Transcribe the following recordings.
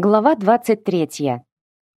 Глава 23.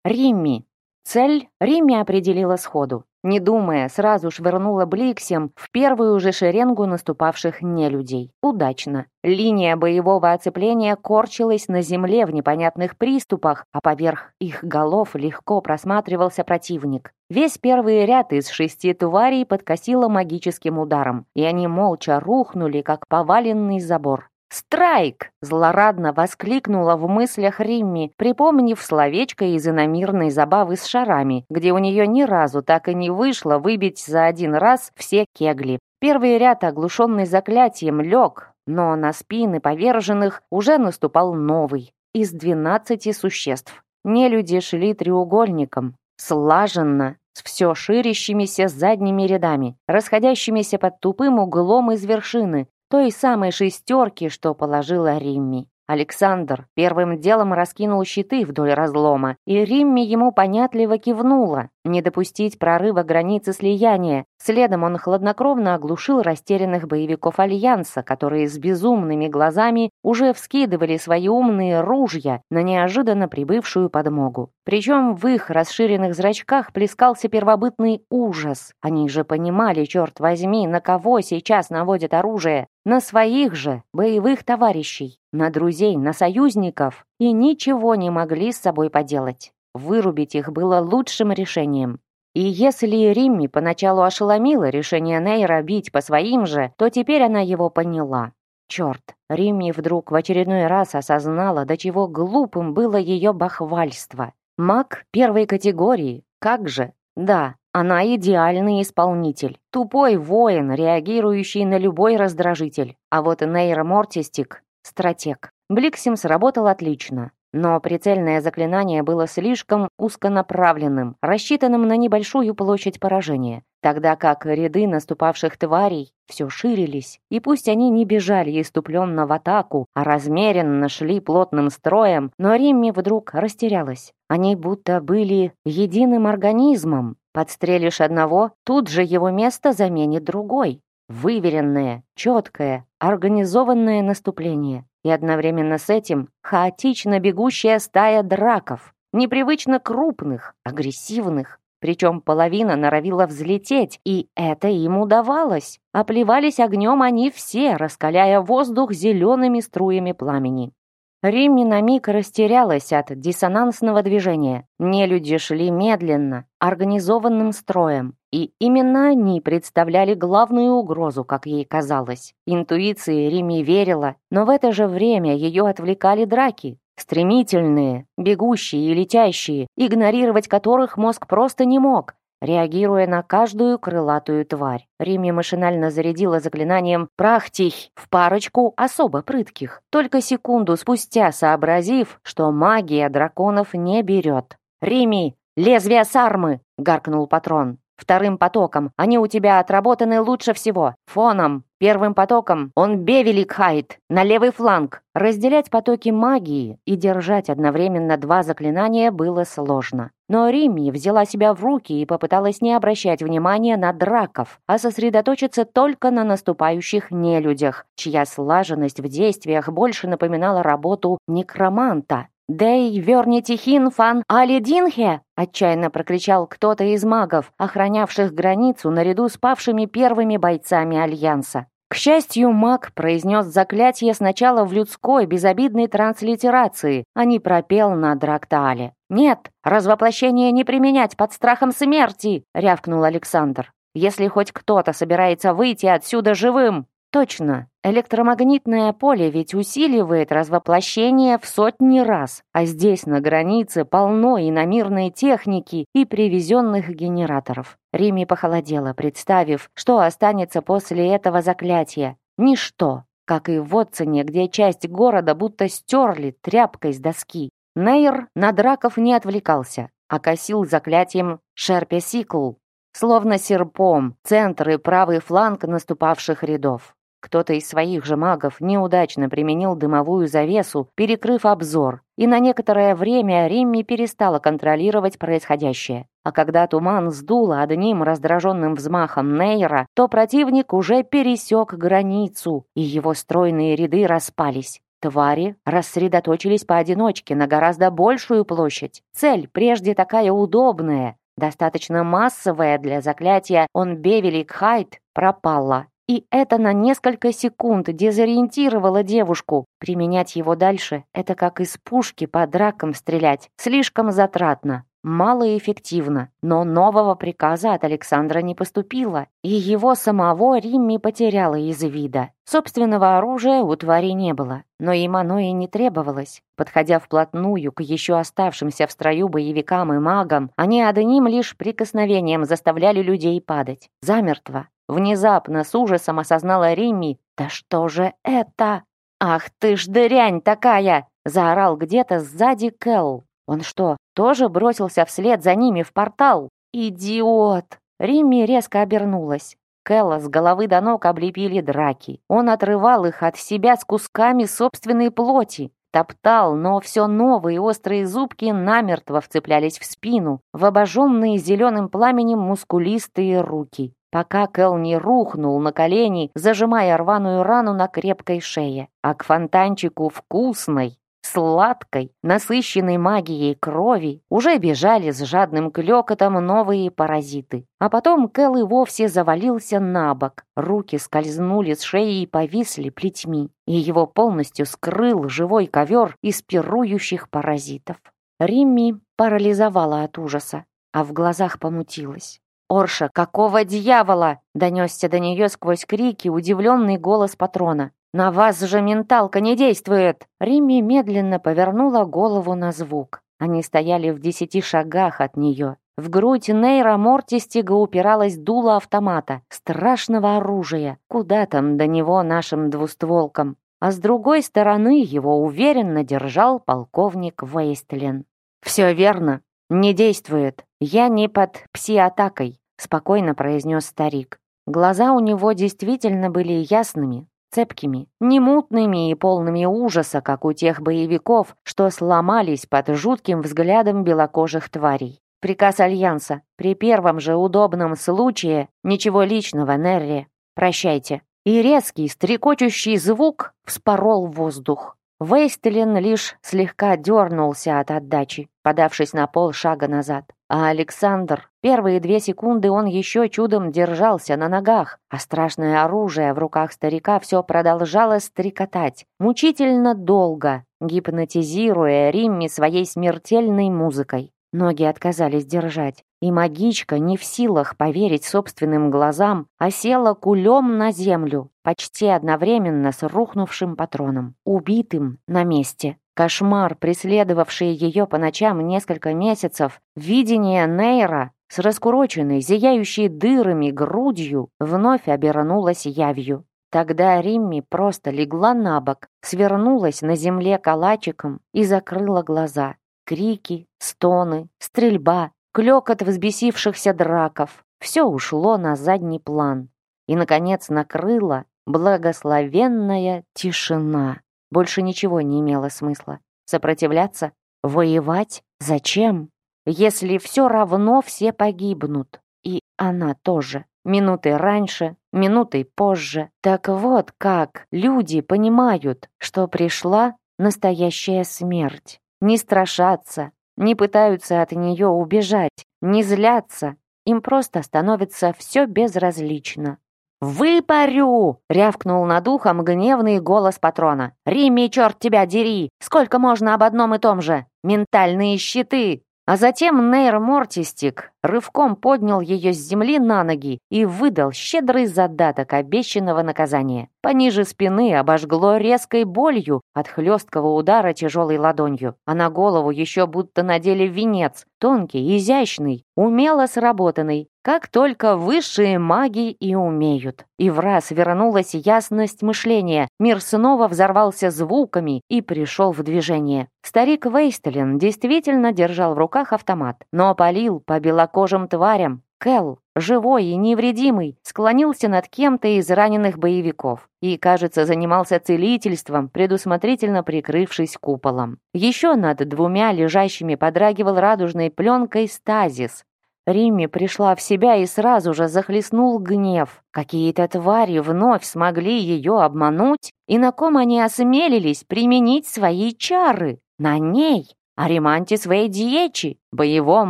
Римми. Цель Римми определила сходу. Не думая, сразу швырнула Бликсем в первую же шеренгу наступавших нелюдей. Удачно. Линия боевого оцепления корчилась на земле в непонятных приступах, а поверх их голов легко просматривался противник. Весь первый ряд из шести тварей подкосило магическим ударом, и они молча рухнули, как поваленный забор. «Страйк!» — злорадно воскликнула в мыслях Римми, припомнив словечко из иномирной забавы с шарами, где у нее ни разу так и не вышло выбить за один раз все кегли. Первый ряд, оглушенный заклятием, лег, но на спины поверженных уже наступал новый, из двенадцати существ. Нелюди шли треугольником, слаженно, с все ширящимися задними рядами, расходящимися под тупым углом из вершины, той самой шестерки, что положила Римми. Александр первым делом раскинул щиты вдоль разлома, и Римми ему понятливо кивнула, не допустить прорыва границы слияния. Следом он хладнокровно оглушил растерянных боевиков Альянса, которые с безумными глазами уже вскидывали свои умные ружья на неожиданно прибывшую подмогу. Причем в их расширенных зрачках плескался первобытный ужас. Они же понимали, черт возьми, на кого сейчас наводят оружие. На своих же боевых товарищей, на друзей, на союзников. И ничего не могли с собой поделать. Вырубить их было лучшим решением. И если Римми поначалу ошеломила решение Нейра бить по своим же, то теперь она его поняла. Черт, Римми вдруг в очередной раз осознала, до чего глупым было ее бахвальство. Маг первой категории, как же? Да, она идеальный исполнитель, тупой воин, реагирующий на любой раздражитель. А вот Нейра Мортистик — стратег. Бликсим сработал отлично. Но прицельное заклинание было слишком узконаправленным, рассчитанным на небольшую площадь поражения, тогда как ряды наступавших тварей все ширились, и пусть они не бежали иступленно в атаку, а размеренно шли плотным строем, но Римми вдруг растерялась. Они будто были единым организмом. Подстрелишь одного, тут же его место заменит другой. Выверенное, четкое, организованное наступление. И одновременно с этим хаотично бегущая стая драков, непривычно крупных, агрессивных. Причем половина норовила взлететь, и это им удавалось. Оплевались огнем они все, раскаляя воздух зелеными струями пламени. Римми на миг растерялась от диссонансного движения. Нелюди шли медленно, организованным строем. И именно они представляли главную угрозу, как ей казалось. Интуиции Римми верила, но в это же время ее отвлекали драки. Стремительные, бегущие и летящие, игнорировать которых мозг просто не мог, реагируя на каждую крылатую тварь. Римми машинально зарядила заклинанием «Прахтих» в парочку особо прытких, только секунду спустя сообразив, что магия драконов не берет. «Римми, лезвие сармы!» — гаркнул патрон. Вторым потоком они у тебя отработаны лучше всего. Фоном. Первым потоком он Бевеликхайт на левый фланг. Разделять потоки магии и держать одновременно два заклинания было сложно. Но Римми взяла себя в руки и попыталась не обращать внимания на драков, а сосредоточиться только на наступающих нелюдях, чья слаженность в действиях больше напоминала работу некроманта. «Дей вернитихин фан алидинхе!» отчаянно прокричал кто-то из магов, охранявших границу наряду с павшими первыми бойцами Альянса. К счастью, маг произнес заклятие сначала в людской, безобидной транслитерации, а не пропел на Драктале. «Нет, развоплощение не применять под страхом смерти!» — рявкнул Александр. «Если хоть кто-то собирается выйти отсюда живым!» Точно, электромагнитное поле ведь усиливает развоплощение в сотни раз, а здесь на границе полно иномирной техники и привезенных генераторов. Рими похолодела, представив, что останется после этого заклятия. Ничто, как и в Отцене, где часть города будто стерли тряпкой с доски. Нейр на драков не отвлекался, а косил заклятием Шерпе-Сикл, словно серпом, центр и правый фланг наступавших рядов. Кто-то из своих же магов неудачно применил дымовую завесу, перекрыв обзор, и на некоторое время Римми перестала контролировать происходящее. А когда туман сдуло одним раздраженным взмахом Нейра, то противник уже пересек границу, и его стройные ряды распались. Твари рассредоточились поодиночке на гораздо большую площадь. Цель, прежде такая удобная, достаточно массовая для заклятия «Он Бевели Хайт», пропала. И это на несколько секунд дезориентировало девушку. Применять его дальше — это как из пушки по дракам стрелять. Слишком затратно. Малоэффективно, но нового приказа от Александра не поступило, и его самого Римми потеряла из вида. Собственного оружия у твари не было, но им оно и не требовалось. Подходя вплотную к еще оставшимся в строю боевикам и магам, они одним лишь прикосновением заставляли людей падать. Замертво. Внезапно с ужасом осознала Римми. «Да что же это?» «Ах ты ж дрянь такая!» заорал где-то сзади Кэл. Он что, тоже бросился вслед за ними в портал? Идиот! Римми резко обернулась. Кэлла с головы до ног облепили драки. Он отрывал их от себя с кусками собственной плоти. Топтал, но все новые острые зубки намертво вцеплялись в спину, в обожженные зеленым пламенем мускулистые руки, пока Кэл не рухнул на колени, зажимая рваную рану на крепкой шее. А к фонтанчику вкусной, сладкой, насыщенной магией крови, уже бежали с жадным клёкотом новые паразиты. А потом Кэл и вовсе завалился на бок, руки скользнули с шеи и повисли плетьми, и его полностью скрыл живой ковер из пирующих паразитов. Римми парализовала от ужаса, а в глазах помутилась. «Орша, какого дьявола?» — донесся до нее сквозь крики удивленный голос патрона. «На вас же менталка не действует!» Римми медленно повернула голову на звук. Они стояли в десяти шагах от нее. В грудь Нейра Мортистига упиралась дуло автомата, страшного оружия. Куда там до него нашим двустволкам? А с другой стороны его уверенно держал полковник Вейстлин. «Все верно. Не действует. Я не под пси-атакой», спокойно произнес старик. Глаза у него действительно были ясными, цепкими, не мутными и полными ужаса, как у тех боевиков, что сломались под жутким взглядом белокожих тварей. Приказ Альянса. При первом же удобном случае ничего личного, Нерри. Прощайте. И резкий, стрекочущий звук вспорол воздух. Вейстелин лишь слегка дернулся от отдачи, подавшись на пол шага назад. А Александр, первые две секунды он еще чудом держался на ногах, а страшное оружие в руках старика все продолжало стрекотать, мучительно долго, гипнотизируя Римми своей смертельной музыкой. Ноги отказались держать, и магичка не в силах поверить собственным глазам, а села кулем на землю, почти одновременно с рухнувшим патроном, убитым на месте. Кошмар, преследовавший ее по ночам несколько месяцев, видение Нейра с раскуроченной, зияющей дырами грудью, вновь обернулось явью. Тогда Римми просто легла на бок, свернулась на земле калачиком и закрыла глаза. Крики, стоны, стрельба, клёкот взбесившихся драков — все ушло на задний план. И, наконец, накрыла благословенная тишина. Больше ничего не имело смысла. Сопротивляться? Воевать? Зачем? Если все равно все погибнут. И она тоже. Минуты раньше, минутой позже. Так вот как люди понимают, что пришла настоящая смерть. Не страшатся, не пытаются от нее убежать, не злятся. Им просто становится все безразлично. «Выпарю!» — рявкнул над ухом гневный голос патрона. «Римми, черт тебя дери! Сколько можно об одном и том же? Ментальные щиты! А затем Нейр Мортистик рывком поднял ее с земли на ноги и выдал щедрый задаток обещанного наказания. Пониже спины обожгло резкой болью от хлесткого удара тяжелой ладонью, а на голову еще будто надели венец, тонкий, изящный, умело сработанный, как только высшие маги и умеют. И в раз вернулась ясность мышления, мир снова взорвался звуками и пришел в движение. Старик Вейстелин действительно держал в руках автомат, но полил по белокожим тварям. Кэл, живой и невредимый, склонился над кем-то из раненых боевиков и, кажется, занимался целительством, предусмотрительно прикрывшись куполом. Еще над двумя лежащими подрагивал радужной пленкой стазис, Римми пришла в себя и сразу же захлестнул гнев. Какие-то твари вновь смогли ее обмануть, и на ком они осмелились применить свои чары? На ней, Аримантис Вейдиечи, боевом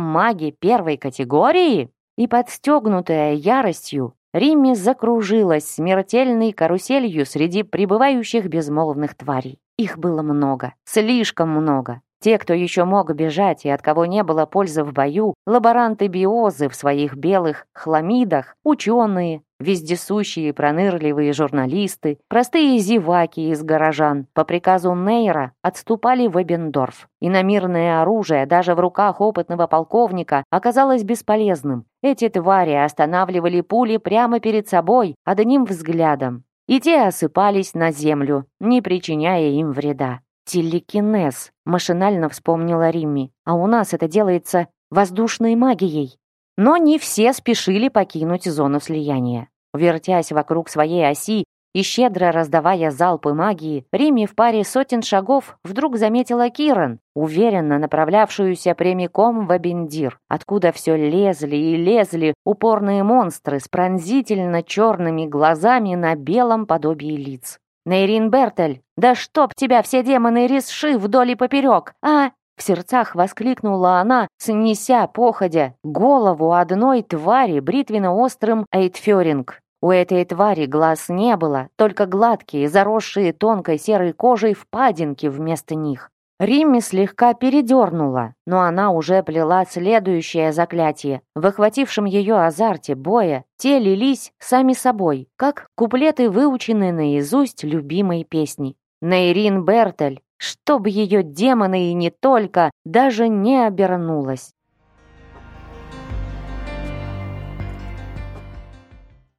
маге первой категории? И подстегнутая яростью, Римми закружилась смертельной каруселью среди пребывающих безмолвных тварей. Их было много, слишком много. Те, кто еще мог бежать и от кого не было пользы в бою, лаборанты-биозы в своих белых хламидах, ученые, вездесущие пронырливые журналисты, простые зеваки из горожан по приказу Нейра отступали в Эбендорф. Иномирное оружие даже в руках опытного полковника оказалось бесполезным. Эти твари останавливали пули прямо перед собой одним взглядом. И те осыпались на землю, не причиняя им вреда. Телекинез, машинально вспомнила Римми. А у нас это делается воздушной магией. Но не все спешили покинуть зону слияния. Вертясь вокруг своей оси и щедро раздавая залпы магии, Римми в паре сотен шагов вдруг заметила Киран, уверенно направлявшуюся прямиком в Абендир, откуда все лезли и лезли упорные монстры с пронзительно черными глазами на белом подобии лиц. «Нейрин Бертель, да чтоб тебя все демоны рисши вдоль и поперек, а...» В сердцах воскликнула она, снеся походя голову одной твари бритвенно-острым эйтферинг. У этой твари глаз не было, только гладкие, заросшие тонкой серой кожей впадинки вместо них. Римми слегка передернула, но она уже плела следующее заклятие. В охватившем ее азарте боя те лились сами собой, как куплеты, выученные наизусть любимой песни. Нейрин Бертель, чтоб ее демоны и не только, даже не обернулась.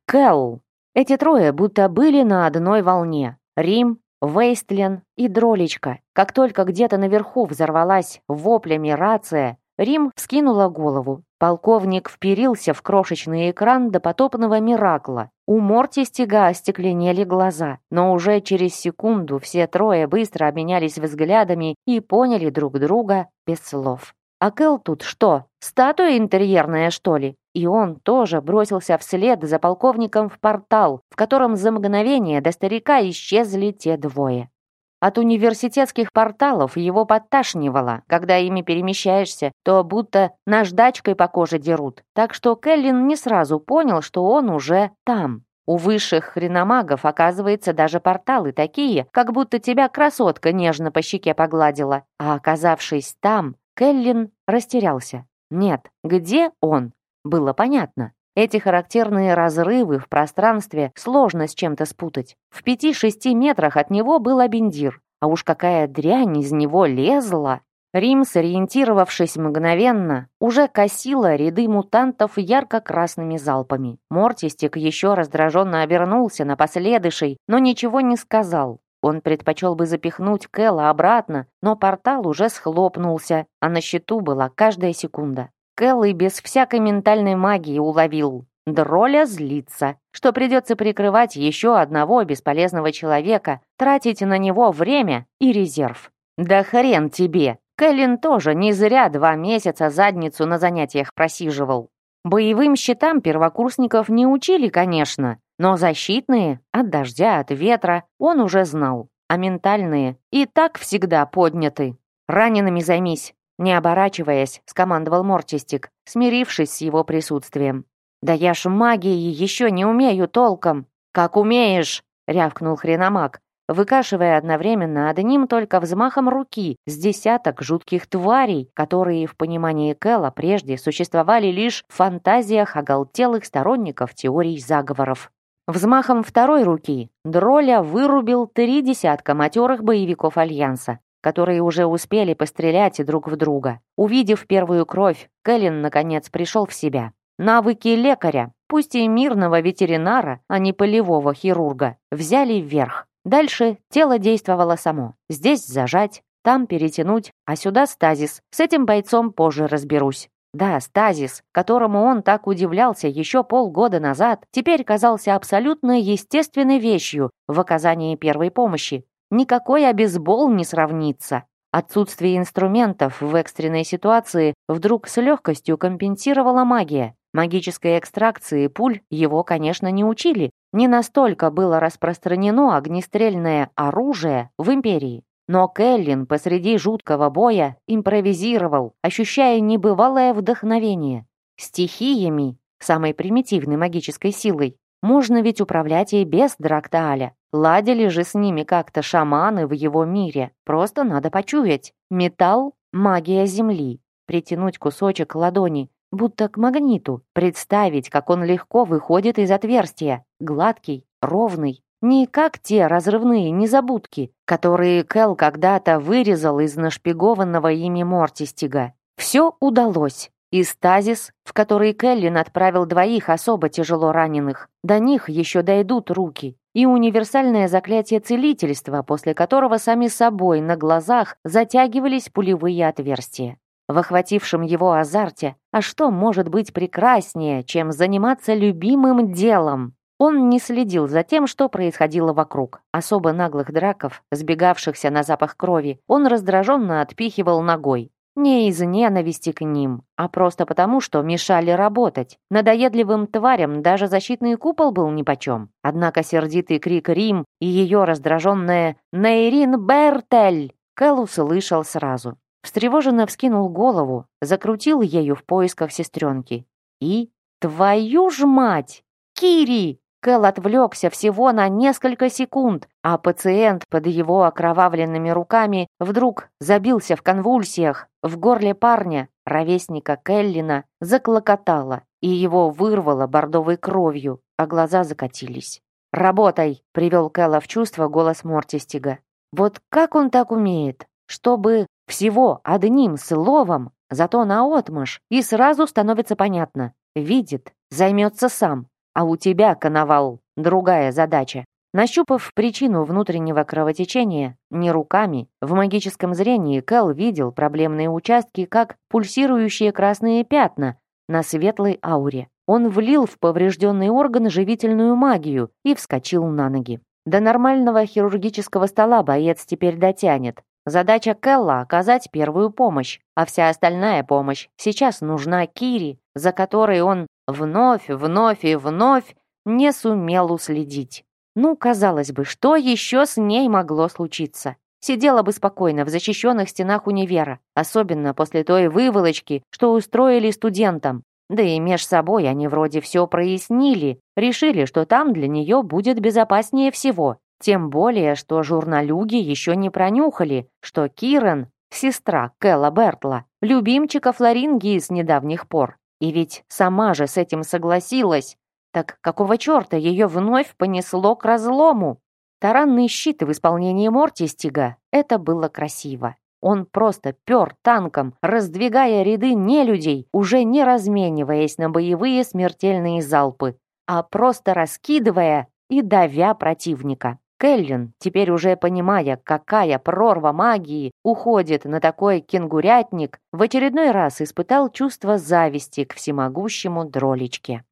Кэл. Эти трое будто были на одной волне. Рим, Вейстлен и Дролечка. Как только где-то наверху взорвалась воплями рация, Рим вскинула голову. Полковник вперился в крошечный экран допотопного Миракла. У Мортистига остекленели глаза, но уже через секунду все трое быстро обменялись взглядами и поняли друг друга без слов. «А Кэл тут что, статуя интерьерная, что ли?» И он тоже бросился вслед за полковником в портал, в котором за мгновение до старика исчезли те двое. От университетских порталов его подташнивало. Когда ими перемещаешься, то будто наждачкой по коже дерут. Так что Келлин не сразу понял, что он уже там. У высших хреномагов, оказывается, даже порталы такие, как будто тебя красотка нежно по щеке погладила. А оказавшись там, Келлин растерялся. Нет, где он? Было понятно. Эти характерные разрывы в пространстве сложно с чем-то спутать. В пяти-шести метрах от него был Абендир, а уж какая дрянь из него лезла. Рим, сориентировавшись мгновенно, уже косила ряды мутантов ярко-красными залпами. Мортистик еще раздраженно обернулся на последующий, но ничего не сказал. Он предпочел бы запихнуть Кэла обратно, но портал уже схлопнулся, а на счету была каждая секунда. И без всякой ментальной магии уловил. Дроля злится, что придется прикрывать еще одного бесполезного человека, тратить на него время и резерв. Да хрен тебе! Кэлен тоже не зря два месяца задницу на занятиях просиживал. Боевым щитам первокурсников не учили, конечно, но защитные, от дождя, от ветра, он уже знал. А ментальные и так всегда подняты. Ранеными займись, не оборачиваясь, скомандовал Мортистик, смирившись с его присутствием. «Да я ж магией еще не умею толком!» «Как умеешь!» — рявкнул хреномаг, выкашивая одновременно одним только взмахом руки с десяток жутких тварей, которые в понимании Кэлла прежде существовали лишь в фантазиях оголтелых сторонников теорий заговоров. Взмахом второй руки Дроля вырубил три десятка матерых боевиков Альянса, которые уже успели пострелять друг в друга. Увидев первую кровь, Кэлен наконец пришел в себя. Навыки лекаря, пусть и мирного ветеринара, а не полевого хирурга, взяли вверх. Дальше тело действовало само. Здесь зажать, там перетянуть, а сюда стазис. С этим бойцом позже разберусь. Да, стазис, которому он так удивлялся еще полгода назад, теперь казался абсолютно естественной вещью в оказании первой помощи. Никакой обезбол не сравнится. Отсутствие инструментов в экстренной ситуации вдруг с легкостью компенсировала магия. Магической экстракции пуль его, конечно, не учили. Не настолько было распространено огнестрельное оружие в Империи. Но Келлин посреди жуткого боя импровизировал, ощущая небывалое вдохновение. Стихиями, самой примитивной магической силой, можно ведь управлять и без Драктааля. Ладили же с ними как-то шаманы в его мире. Просто надо почуять. Металл — магия земли. Притянуть кусочек ладони, будто к магниту. Представить, как он легко выходит из отверстия. Гладкий, ровный. Не как те разрывные незабудки, которые Кэл когда-то вырезал из нашпигованного ими Мортистига. Все удалось и стазис, в который Келлин отправил двоих особо тяжело раненых. До них еще дойдут руки. И универсальное заклятие целительства, после которого сами собой на глазах затягивались пулевые отверстия. В охватившем его азарте, а что может быть прекраснее, чем заниматься любимым делом? Он не следил за тем, что происходило вокруг. Особо наглых драков, сбегавшихся на запах крови, он раздраженно отпихивал ногой. Не из ненависти к ним, а просто потому, что мешали работать. Надоедливым тварям даже защитный купол был нипочем. Однако сердитый крик Рим и ее раздраженная «Нейрин Бертель!» Кэл услышал сразу. Встревоженно вскинул голову, закрутил ею в поисках сестренки. И... «Твою ж мать! Кири!» Кэл отвлекся всего на несколько секунд, а пациент под его окровавленными руками вдруг забился в конвульсиях. В горле парня, ровесника Келлина, заклокотало, и его вырвало бордовой кровью, а глаза закатились. «Работай!» — привел Кэлла в чувство голос Мортистига. «Вот как он так умеет? Чтобы всего одним словом, зато наотмашь, и сразу становится понятно. Видит, займется сам, а у тебя, Коновал, другая задача. Нащупав причину внутреннего кровотечения, не руками, в магическом зрении Кэл видел проблемные участки как пульсирующие красные пятна на светлой ауре. Он влил в поврежденный орган живительную магию и вскочил на ноги. До нормального хирургического стола боец теперь дотянет. Задача Кэлла — оказать первую помощь, а вся остальная помощь сейчас нужна Кире, за которой он вновь, вновь и вновь не сумел уследить. Ну, казалось бы, что еще с ней могло случиться? Сидела бы спокойно в защищенных стенах универа, особенно после той выволочки, что устроили студентам. Да и меж собой они вроде все прояснили, решили, что там для нее будет безопаснее всего. Тем более, что журналюги еще не пронюхали, что Кирен, сестра Кэлла Бертла, любимчика Флорингии с недавних пор. И ведь сама же с этим согласилась. Так какого черта ее вновь понесло к разлому? Таранный щит в исполнении Мортистига — это было красиво. Он просто пер танком, раздвигая ряды нелюдей, уже не размениваясь на боевые смертельные залпы, а просто раскидывая и давя противника. Келлин, теперь уже понимая, какая прорва магии уходит на такой кенгурятник, в очередной раз испытал чувство зависти к всемогущему дролечке.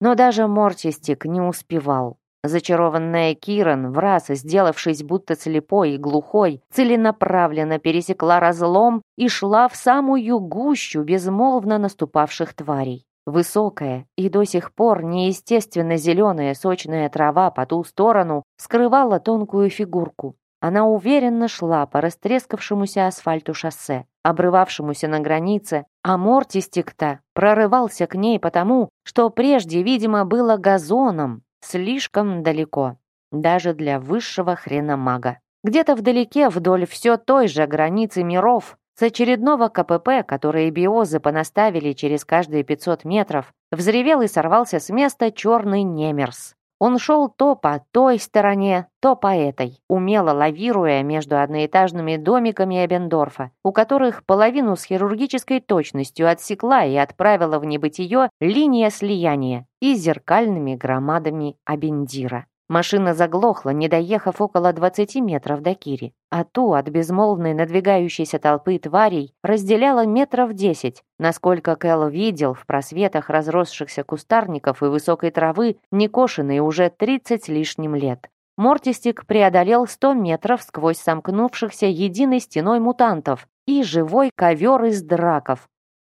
Но даже Мортистик не успевал. Зачарованная Киран, в раз сделавшись будто слепой и глухой, целенаправленно пересекла разлом и шла в самую гущу безмолвно наступавших тварей. Высокая и до сих пор неестественно зеленая сочная трава по ту сторону скрывала тонкую фигурку. Она уверенно шла по растрескавшемуся асфальту шоссе, обрывавшемуся на границе, а Мортистик-то прорывался к ней потому, что прежде, видимо, было газоном, слишком далеко, даже для высшего хреномага. Где-то вдалеке, вдоль все той же границы миров, с очередного КПП, которые биозы понаставили через каждые 500 метров, взревел и сорвался с места черный немерс. Он шел то по той стороне, то по этой, умело лавируя между одноэтажными домиками Эбендорфа, у которых половину с хирургической точностью отсекла и отправила в небытие линия слияния и зеркальными громадами Абендира. Машина заглохла, не доехав около 20 метров до Кири, а ту от безмолвной надвигающейся толпы тварей разделяла метров 10, насколько Кэл видел в просветах разросшихся кустарников и высокой травы, некошенной уже 30 лишним лет. Мортистик преодолел 100 метров сквозь сомкнувшихся единой стеной мутантов и живой ковер из драков.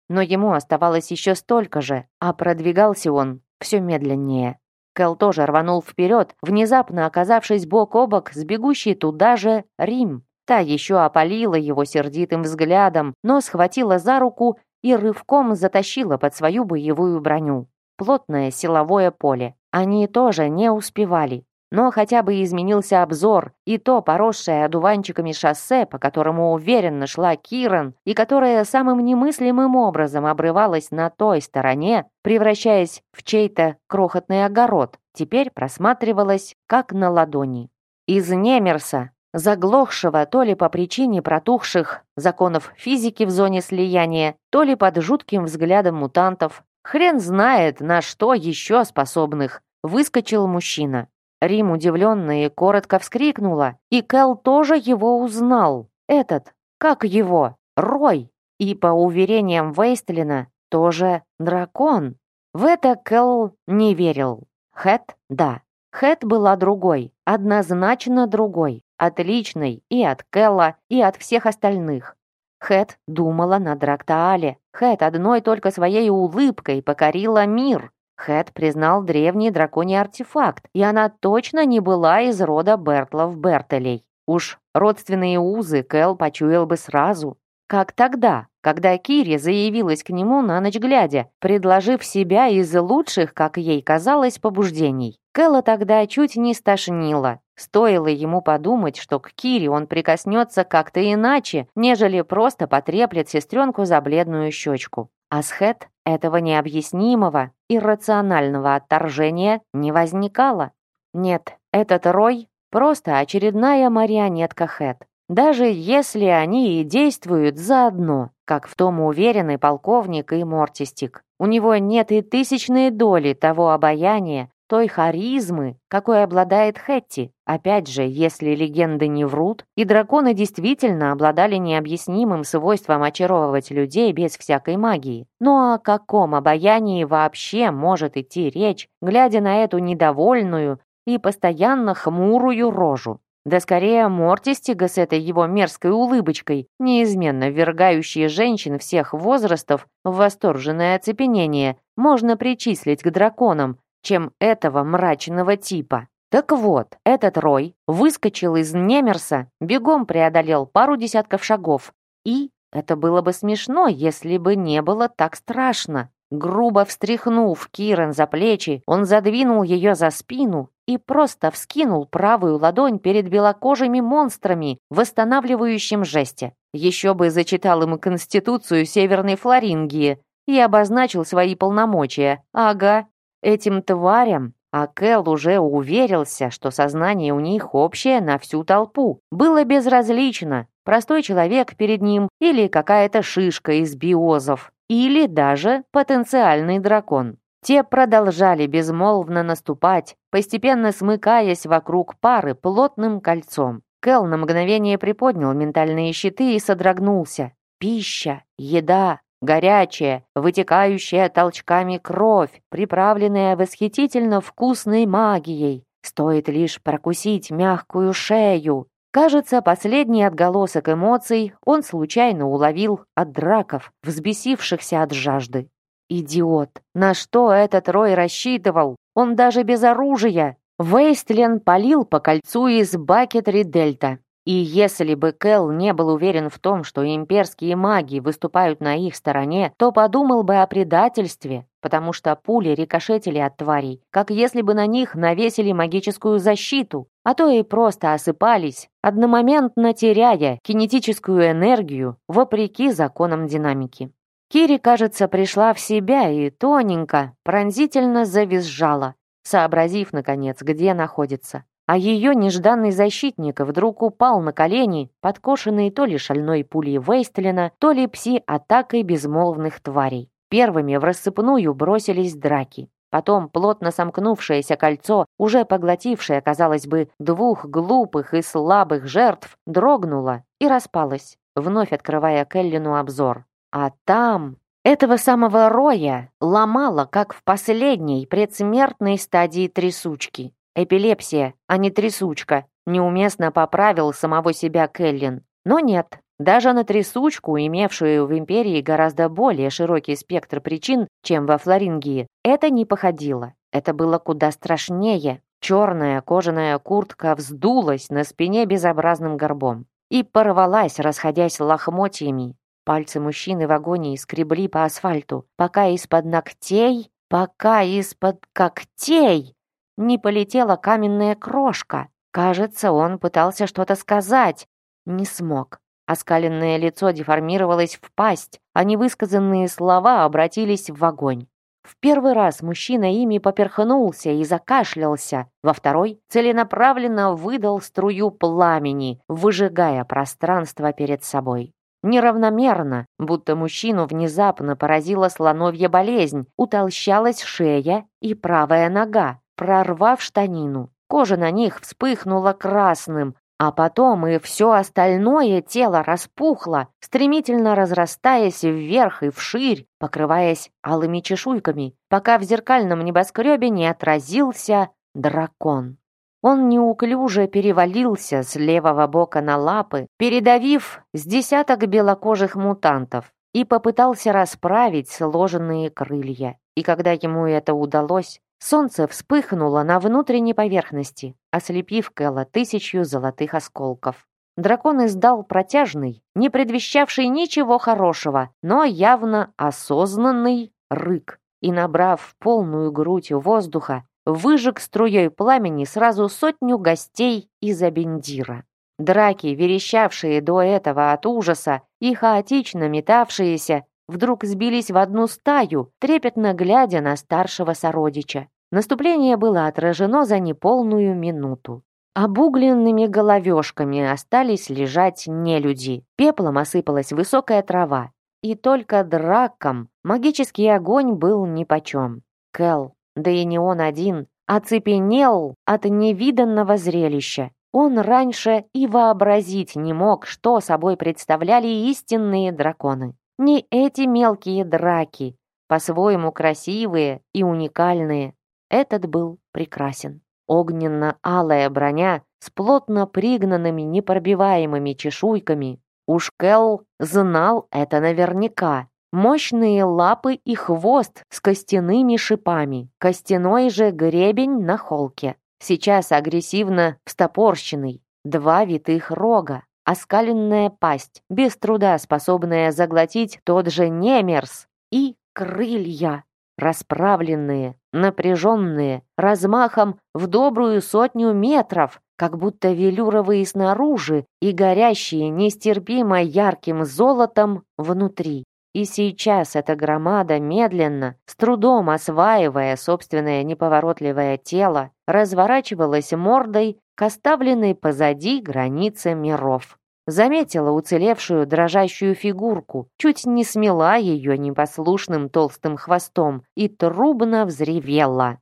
Но ему оставалось еще столько же, а продвигался он все медленнее. Кэл тоже рванул вперед, внезапно оказавшись бок о бок с бегущей туда же Рим. Та еще опалила его сердитым взглядом, но схватила за руку и рывком затащила под свою боевую броню. Плотное силовое поле. Они тоже не успевали. Но хотя бы изменился обзор, и то поросшее одуванчиками шоссе, по которому уверенно шла Киран, и которое самым немыслимым образом обрывалось на той стороне, превращаясь в чей-то крохотный огород, теперь просматривалось как на ладони. Из Немерса, заглохшего то ли по причине протухших законов физики в зоне слияния, то ли под жутким взглядом мутантов, хрен знает, на что еще способных, выскочил мужчина. Рим удивленно и коротко вскрикнула, и Кэл тоже его узнал. Этот, как его, Рой, и, по уверениям Вейстлина, тоже дракон. В это Кэл не верил. Хэт — да. Хэт была другой, однозначно другой, отличной и от Кэлла, и от всех остальных. Хэт думала на Драктаале. Хэт одной только своей улыбкой покорила мир. Хэт признал древний драконий артефакт, и она точно не была из рода Бертлов Бертелей. Уж родственные узы Кэл почуял бы сразу. Как тогда, когда Кири заявилась к нему на ночь глядя, предложив себя из лучших, как ей казалось, побуждений. Кэлла тогда чуть не стошнило. Стоило ему подумать, что к Кире он прикоснется как-то иначе, нежели просто потреплет сестренку за бледную щечку. А с Хэт этого необъяснимого, иррационального отторжения не возникало. Нет, этот Рой — просто очередная марионетка Хэт. Даже если они и действуют заодно, как в том уверены полковник и Мортистик. У него нет и тысячной доли того обаяния, той харизмы, какой обладает Хэтти. Опять же, если легенды не врут, и драконы действительно обладали необъяснимым свойством очаровывать людей без всякой магии. Но о каком обаянии вообще может идти речь, глядя на эту недовольную и постоянно хмурую рожу? Да скорее Мортистига с этой его мерзкой улыбочкой, неизменно ввергающие женщин всех возрастов в восторженное оцепенение, можно причислить к драконам, чем этого мрачного типа. Так вот, этот Рой выскочил из Немерса, бегом преодолел пару десятков шагов. И это было бы смешно, если бы не было так страшно. Грубо встряхнув Кирен за плечи, он задвинул ее за спину и просто вскинул правую ладонь перед белокожими монстрами в восстанавливающем жесте. Еще бы зачитал им Конституцию Северной Флорингии и обозначил свои полномочия. Ага, Этим тварям, а Кэл уже уверился, что сознание у них общее на всю толпу, было безразлично, простой человек перед ним или какая-то шишка из биозов, или даже потенциальный дракон. Те продолжали безмолвно наступать, постепенно смыкаясь вокруг пары плотным кольцом. Кэл на мгновение приподнял ментальные щиты и содрогнулся. Пища, еда, Горячая, вытекающая толчками кровь, приправленная восхитительно вкусной магией. Стоит лишь прокусить мягкую шею. Кажется, последний отголосок эмоций он случайно уловил от драков, взбесившихся от жажды. Идиот! На что этот Рой рассчитывал? Он даже без оружия! Вейстлен полил по кольцу из Бакетри Дельта. И если бы Кэл не был уверен в том, что имперские маги выступают на их стороне, то подумал бы о предательстве, потому что пули рикошетили от тварей, как если бы на них навесили магическую защиту, а то и просто осыпались, одномоментно теряя кинетическую энергию вопреки законам динамики. Кири, кажется, пришла в себя и тоненько, пронзительно завизжала, сообразив, наконец, где находится а ее нежданный защитник вдруг упал на колени, подкошенный то ли шальной пулей Вейстлина, то ли пси-атакой безмолвных тварей. Первыми в рассыпную бросились драки. Потом плотно сомкнувшееся кольцо, уже поглотившее, казалось бы, двух глупых и слабых жертв, дрогнуло и распалось, вновь открывая Келлину обзор. А там... Этого самого Роя ломало, как в последней предсмертной стадии трясучки. Эпилепсия, а не трясучка», неуместно поправил самого себя Келлин. Но нет, даже на трясучку, имевшую в империи гораздо более широкий спектр причин, чем во Флорингии, это не походило. Это было куда страшнее. Черная кожаная куртка вздулась на спине безобразным горбом и порвалась, расходясь лохмотьями. Пальцы мужчины в агонии скребли по асфальту, пока из-под ногтей, пока из-под когтей не полетела каменная крошка. Кажется, он пытался что-то сказать, не смог. Оскаленное лицо деформировалось в пасть, а невысказанные слова обратились в огонь. В первый раз мужчина ими поперхнулся и закашлялся, во второй целенаправленно выдал струю пламени, выжигая пространство перед собой. Неравномерно, будто мужчину внезапно поразила слоновья болезнь, утолщалась шея и правая нога, прорвав штанину. Кожа на них вспыхнула красным, а потом и все остальное тело распухло, стремительно разрастаясь вверх и вширь, покрываясь алыми чешуйками, пока в зеркальном небоскребе не отразился дракон. Он неуклюже перевалился с левого бока на лапы, передавив с десяток белокожих мутантов, и попытался расправить сложенные крылья. И когда ему это удалось, Солнце вспыхнуло на внутренней поверхности, ослепив Кэлла тысячью золотых осколков. Дракон издал протяжный, не предвещавший ничего хорошего, но явно осознанный рык и, набрав полную грудь воздуха, выжег струей пламени сразу сотню гостей из Абендира. Драки, верещавшие до этого от ужаса и хаотично метавшиеся, вдруг сбились в одну стаю, трепетно глядя на старшего сородича. Наступление было отражено за неполную минуту. Обугленными головешками остались лежать нелюди. Пеплом осыпалась высокая трава. И только драком магический огонь был нипочем. Кэл, да и не он один, оцепенел от невиданного зрелища. Он раньше и вообразить не мог, что собой представляли истинные драконы. Не эти мелкие драки, по-своему красивые и уникальные. Этот был прекрасен. Огненно-алая броня с плотно пригнанными непробиваемыми чешуйками. Уж Кел знал это наверняка. Мощные лапы и хвост с костяными шипами. Костяной же гребень на холке. Сейчас агрессивно встопорщенный. Два витых рога оскаленная пасть, без труда способная заглотить тот же немерс, и крылья, расправленные, напряженные, размахом в добрую сотню метров, как будто велюровые снаружи и горящие нестерпимо ярким золотом внутри. И сейчас эта громада медленно, с трудом осваивая собственное неповоротливое тело, разворачивалась мордой к оставленной позади границе миров. Заметила уцелевшую дрожащую фигурку, чуть не смела ее непослушным толстым хвостом и трубно взревела.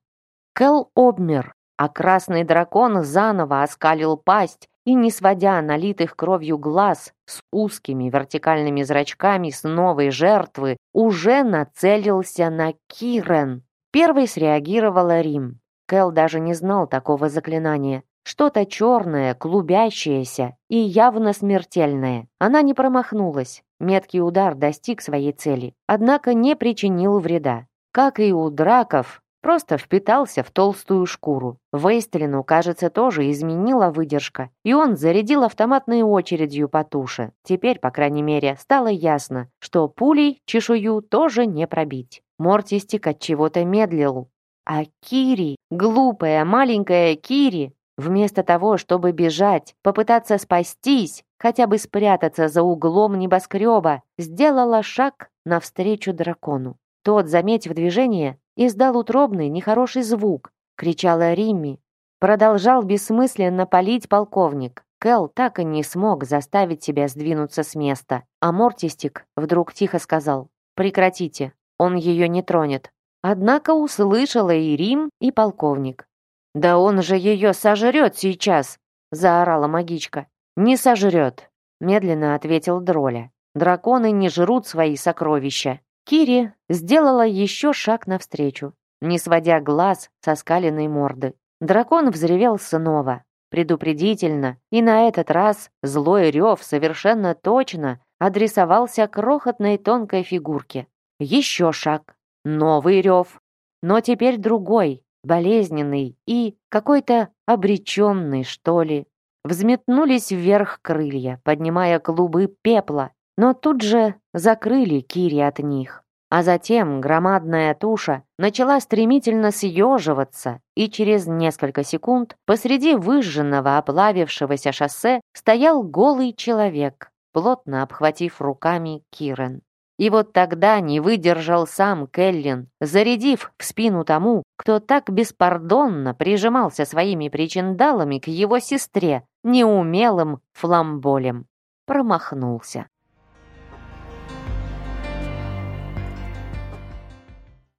Кэл обмер, а красный дракон заново оскалил пасть и, не сводя налитых кровью глаз с узкими вертикальными зрачками с новой жертвы, уже нацелился на Кирен. Первой среагировала Рим. Кэл даже не знал такого заклинания, что-то черное, клубящееся и явно смертельное. Она не промахнулась. Меткий удар достиг своей цели, однако не причинил вреда. Как и у драков, просто впитался в толстую шкуру. Вейстлину, кажется, тоже изменила выдержка, и он зарядил автоматной очередью по туше. Теперь, по крайней мере, стало ясно, что пулей чешую тоже не пробить. Мортистик от чего-то медлил. А Кири, глупая маленькая Кири, Вместо того, чтобы бежать, попытаться спастись, хотя бы спрятаться за углом небоскреба, сделала шаг навстречу дракону. Тот, заметив движение, издал утробный, нехороший звук, кричала Римми. Продолжал бессмысленно палить полковник. Кэл так и не смог заставить себя сдвинуться с места, а Мортистик вдруг тихо сказал «Прекратите, он ее не тронет». Однако услышала и Рим, и полковник. «Да он же ее сожрет сейчас!» — заорала магичка. «Не сожрет», — медленно ответил Дроля. «Драконы не жрут свои сокровища». Кири сделала еще шаг навстречу, не сводя глаз со скаленной морды. Дракон взревел снова, предупредительно, и на этот раз злой рев совершенно точно адресовался крохотной тонкой фигурке. Еще шаг, новый рев, но теперь другой, болезненный и какой-то обреченный, что ли. Взметнулись вверх крылья, поднимая клубы пепла, но тут же закрыли Кири от них. А затем громадная туша начала стремительно съеживаться, и через несколько секунд посреди выжженного оплавившегося шоссе стоял голый человек, плотно обхватив руками Кирен. И вот тогда не выдержал сам Келлин, зарядив в спину тому, кто так беспардонно прижимался своими причиндалами к его сестре, неумелым фламболем. Промахнулся.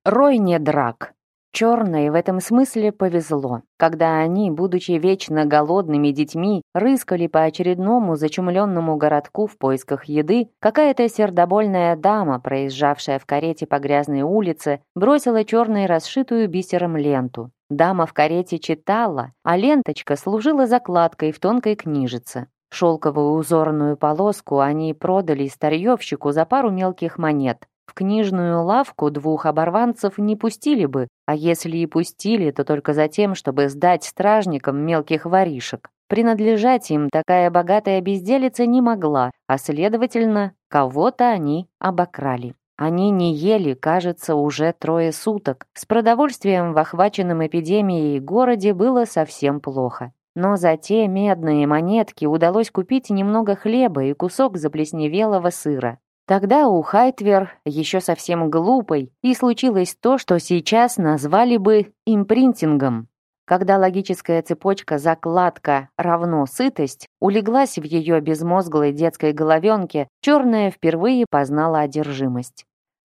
Рой не драк. Черной в этом смысле повезло, когда они, будучи вечно голодными детьми, рыскали по очередному зачумленному городку в поисках еды, какая-то сердобольная дама, проезжавшая в карете по грязной улице, бросила черной расшитую бисером ленту. Дама в карете читала, а ленточка служила закладкой в тонкой книжице. Шелковую узорную полоску они продали старьевщику за пару мелких монет, в книжную лавку двух оборванцев не пустили бы, а если и пустили, то только за тем, чтобы сдать стражникам мелких воришек. Принадлежать им такая богатая безделица не могла, а, следовательно, кого-то они обокрали. Они не ели, кажется, уже трое суток. С продовольствием в охваченном эпидемией городе было совсем плохо. Но за те медные монетки удалось купить немного хлеба и кусок заплесневелого сыра. Тогда у Хайтвер, еще совсем глупой, и случилось то, что сейчас назвали бы импринтингом. Когда логическая цепочка «закладка» равно «сытость» улеглась в ее безмозглой детской головенке, черная впервые познала одержимость.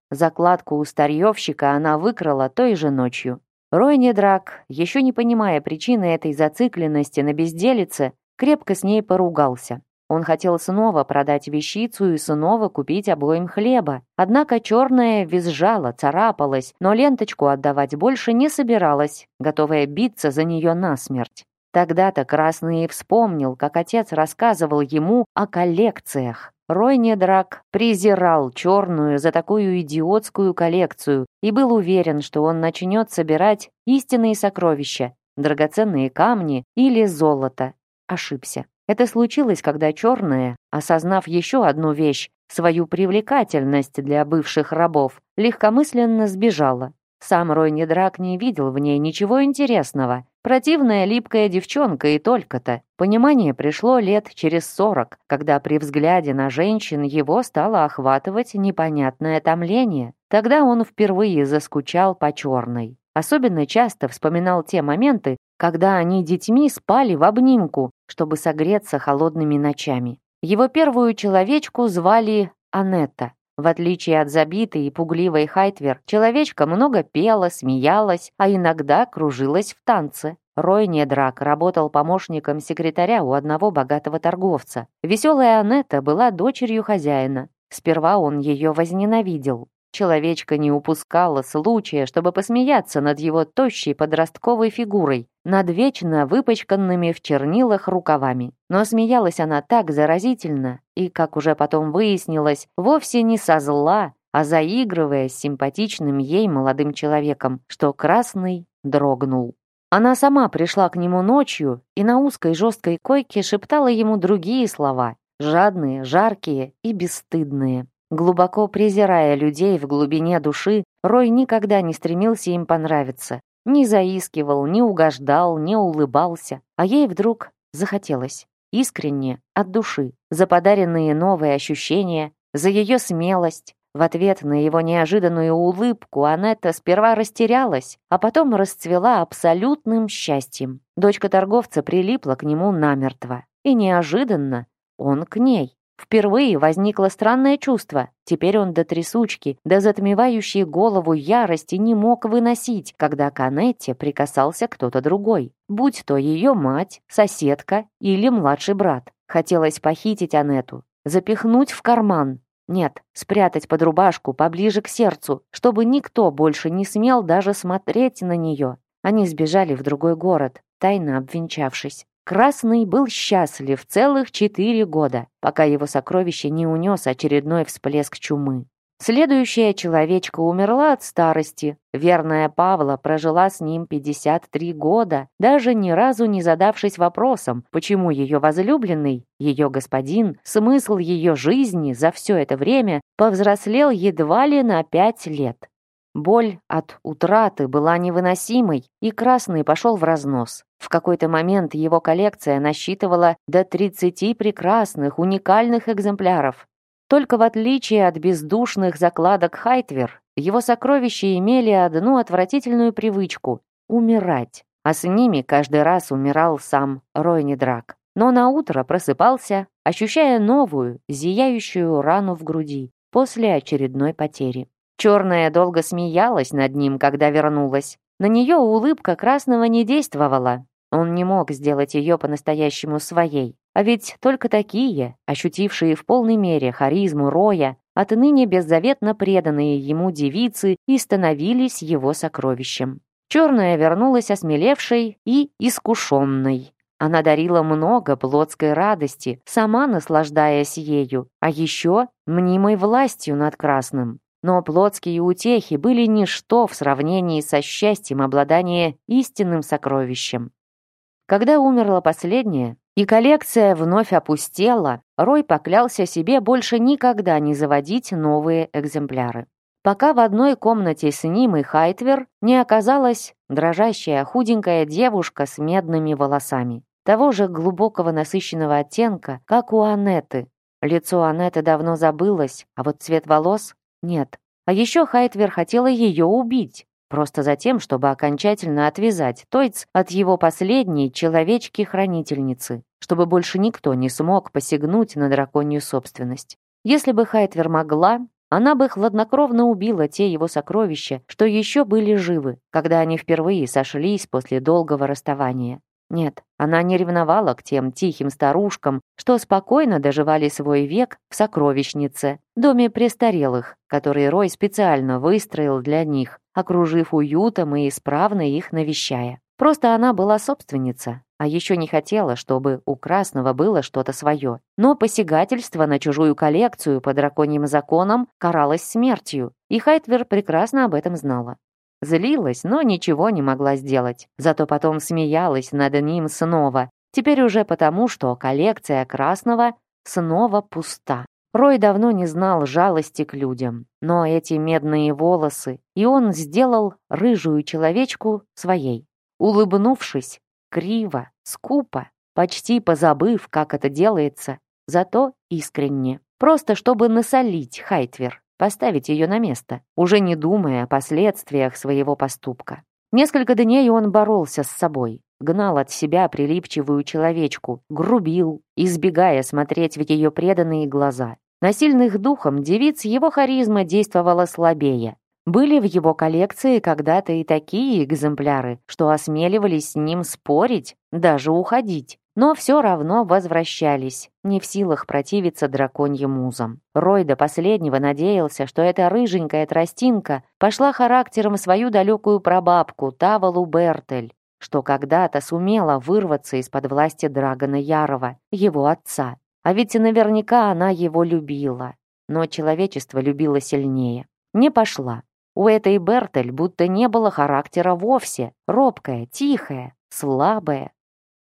Закладку у старьевщика она выкрала той же ночью. Ройни Драк, еще не понимая причины этой зацикленности на безделице, крепко с ней поругался. Он хотел снова продать вещицу и снова купить обоим хлеба. Однако черная визжала, царапалась, но ленточку отдавать больше не собиралась, готовая биться за нее насмерть. Тогда-то Красный вспомнил, как отец рассказывал ему о коллекциях. Рой Недрак презирал черную за такую идиотскую коллекцию и был уверен, что он начнет собирать истинные сокровища, драгоценные камни или золото. Ошибся. Это случилось, когда черная, осознав еще одну вещь, свою привлекательность для бывших рабов, легкомысленно сбежала. Сам Рой Недрак не видел в ней ничего интересного. Противная липкая девчонка и только-то. Понимание пришло лет через сорок, когда при взгляде на женщин его стало охватывать непонятное томление. Тогда он впервые заскучал по черной. Особенно часто вспоминал те моменты, когда они детьми спали в обнимку, чтобы согреться холодными ночами. Его первую человечку звали Анетта. В отличие от забитой и пугливой Хайтвер, человечка много пела, смеялась, а иногда кружилась в танце. Рой Недрак работал помощником секретаря у одного богатого торговца. Веселая Анетта была дочерью хозяина. Сперва он ее возненавидел. Человечка не упускала случая, чтобы посмеяться над его тощей подростковой фигурой, над вечно выпачканными в чернилах рукавами. Но смеялась она так заразительно и, как уже потом выяснилось, вовсе не со зла, а заигрывая с симпатичным ей молодым человеком, что Красный дрогнул. Она сама пришла к нему ночью и на узкой жесткой койке шептала ему другие слова, жадные, жаркие и бесстыдные. Глубоко презирая людей в глубине души, Рой никогда не стремился им понравиться. Не заискивал, не угождал, не улыбался. А ей вдруг захотелось. Искренне, от души. За подаренные новые ощущения, за ее смелость. В ответ на его неожиданную улыбку Анетта сперва растерялась, а потом расцвела абсолютным счастьем. Дочка торговца прилипла к нему намертво. И неожиданно он к ней. Впервые возникло странное чувство. Теперь он до трясучки, до затмевающей голову ярости не мог выносить, когда к Анетте прикасался кто-то другой. Будь то ее мать, соседка или младший брат. Хотелось похитить Анетту, запихнуть в карман. Нет, спрятать под рубашку поближе к сердцу, чтобы никто больше не смел даже смотреть на нее. Они сбежали в другой город, тайно обвенчавшись. Красный был счастлив целых четыре года, пока его сокровище не унес очередной всплеск чумы. Следующая человечка умерла от старости. Верная Павла прожила с ним 53 года, даже ни разу не задавшись вопросом, почему ее возлюбленный, ее господин, смысл ее жизни за все это время повзрослел едва ли на пять лет. Боль от утраты была невыносимой, и Красный пошел в разнос. В какой-то момент его коллекция насчитывала до 30 прекрасных, уникальных экземпляров. Только в отличие от бездушных закладок Хайтвер, его сокровища имели одну отвратительную привычку — умирать. А с ними каждый раз умирал сам Ройни Драк. Но на утро просыпался, ощущая новую, зияющую рану в груди после очередной потери. Черная долго смеялась над ним, когда вернулась. На нее улыбка красного не действовала. Он не мог сделать ее по-настоящему своей. А ведь только такие, ощутившие в полной мере харизму Роя, отныне беззаветно преданные ему девицы и становились его сокровищем. Черная вернулась осмелевшей и искушенной. Она дарила много плотской радости, сама наслаждаясь ею, а еще мнимой властью над красным. Но плотские утехи были ничто в сравнении со счастьем обладания истинным сокровищем. Когда умерла последняя, и коллекция вновь опустела, Рой поклялся себе больше никогда не заводить новые экземпляры. Пока в одной комнате с ним и Хайтвер не оказалась дрожащая худенькая девушка с медными волосами. Того же глубокого насыщенного оттенка, как у Анеты. Лицо Анеты давно забылось, а вот цвет волос — нет. А еще Хайтвер хотела ее убить, Просто за тем, чтобы окончательно отвязать Тойц от его последней человечки-хранительницы, чтобы больше никто не смог посягнуть на драконью собственность. Если бы Хайтвер могла, она бы хладнокровно убила те его сокровища, что еще были живы, когда они впервые сошлись после долгого расставания. Нет, она не ревновала к тем тихим старушкам, что спокойно доживали свой век в сокровищнице, доме престарелых, который Рой специально выстроил для них, окружив уютом и исправно их навещая. Просто она была собственница, а еще не хотела, чтобы у Красного было что-то свое. Но посягательство на чужую коллекцию по драконьим законам каралось смертью, и Хайтвер прекрасно об этом знала. Злилась, но ничего не могла сделать. Зато потом смеялась над ним снова. Теперь уже потому, что коллекция Красного снова пуста. Рой давно не знал жалости к людям, но эти медные волосы, и он сделал рыжую человечку своей. Улыбнувшись, криво, скупо, почти позабыв, как это делается, зато искренне. Просто чтобы насолить Хайтвер поставить ее на место, уже не думая о последствиях своего поступка. Несколько дней он боролся с собой, гнал от себя прилипчивую человечку, грубил, избегая смотреть в ее преданные глаза. На сильных духом девиц его харизма действовала слабее. Были в его коллекции когда-то и такие экземпляры, что осмеливались с ним спорить, даже уходить но все равно возвращались, не в силах противиться драконьим музам. Рой до последнего надеялся, что эта рыженькая тростинка пошла характером свою далекую прабабку Тавалу Бертель, что когда-то сумела вырваться из-под власти Драгона Ярова, его отца. А ведь наверняка она его любила. Но человечество любило сильнее. Не пошла. У этой Бертель будто не было характера вовсе. Робкая, тихая, слабая,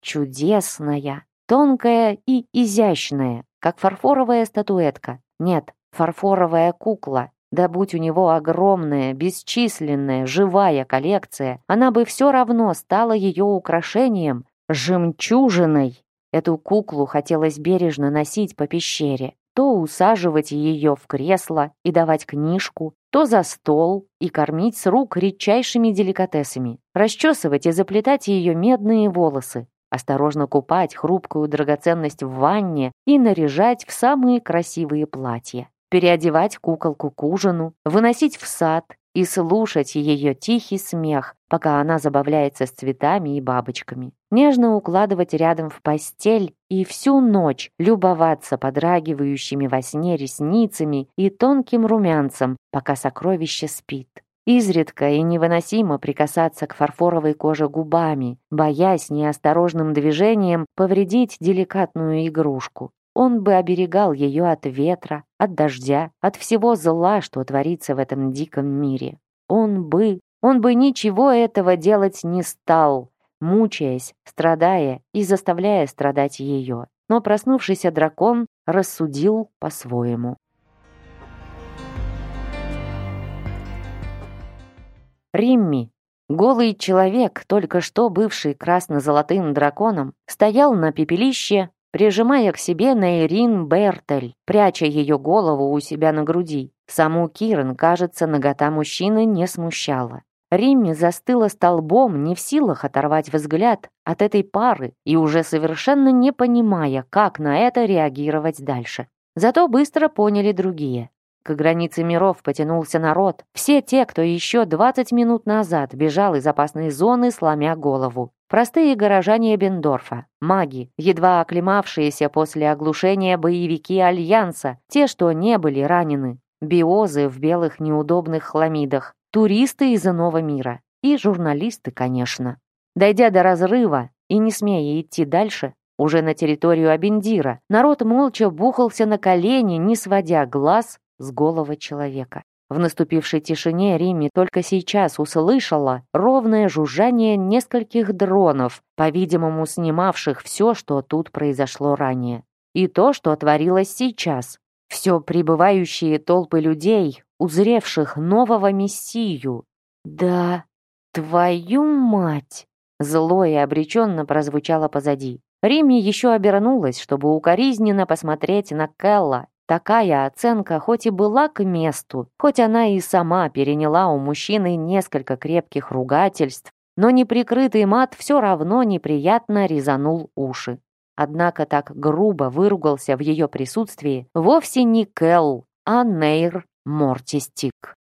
Чудесная, тонкая и изящная, как фарфоровая статуэтка. Нет, фарфоровая кукла. Да будь у него огромная, бесчисленная, живая коллекция, она бы все равно стала ее украшением, жемчужиной. Эту куклу хотелось бережно носить по пещере, то усаживать ее в кресло и давать книжку, то за стол и кормить с рук редчайшими деликатесами, расчесывать и заплетать ее медные волосы, осторожно купать хрупкую драгоценность в ванне и наряжать в самые красивые платья, переодевать куколку к ужину, выносить в сад и слушать ее тихий смех, пока она забавляется с цветами и бабочками. Нежно укладывать рядом в постель и всю ночь любоваться подрагивающими во сне ресницами и тонким румянцем, пока сокровище спит. Изредка и невыносимо прикасаться к фарфоровой коже губами, боясь неосторожным движением повредить деликатную игрушку. Он бы оберегал ее от ветра, от дождя, от всего зла, что творится в этом диком мире. Он бы, он бы ничего этого делать не стал, мучаясь, страдая и заставляя страдать ее. Но проснувшийся дракон рассудил по-своему. Римми, голый человек, только что бывший красно-золотым драконом, стоял на пепелище, прижимая к себе Нейрин Бертель, пряча ее голову у себя на груди. Саму Киран, кажется, нагота мужчины не смущала. Римми застыла столбом, не в силах оторвать взгляд от этой пары и уже совершенно не понимая, как на это реагировать дальше. Зато быстро поняли другие. К границе миров потянулся народ. Все те, кто еще 20 минут назад бежал из опасной зоны, сломя голову. Простые горожане Бендорфа, маги, едва оклемавшиеся после оглушения боевики Альянса, те, что не были ранены, биозы в белых неудобных хламидах, туристы из иного мира и журналисты, конечно. Дойдя до разрыва и не смея идти дальше, уже на территорию Абендира, народ молча бухался на колени, не сводя глаз с голого человека. В наступившей тишине Римми только сейчас услышала ровное жужжание нескольких дронов, по-видимому, снимавших все, что тут произошло ранее. И то, что творилось сейчас. Все прибывающие толпы людей, узревших нового мессию. «Да, твою мать!» Зло и обреченно прозвучало позади. Римми еще обернулась, чтобы укоризненно посмотреть на Келла Такая оценка хоть и была к месту, хоть она и сама переняла у мужчины несколько крепких ругательств, но неприкрытый мат все равно неприятно резанул уши. Однако так грубо выругался в ее присутствии вовсе не Келл, а Нейр Мортистик.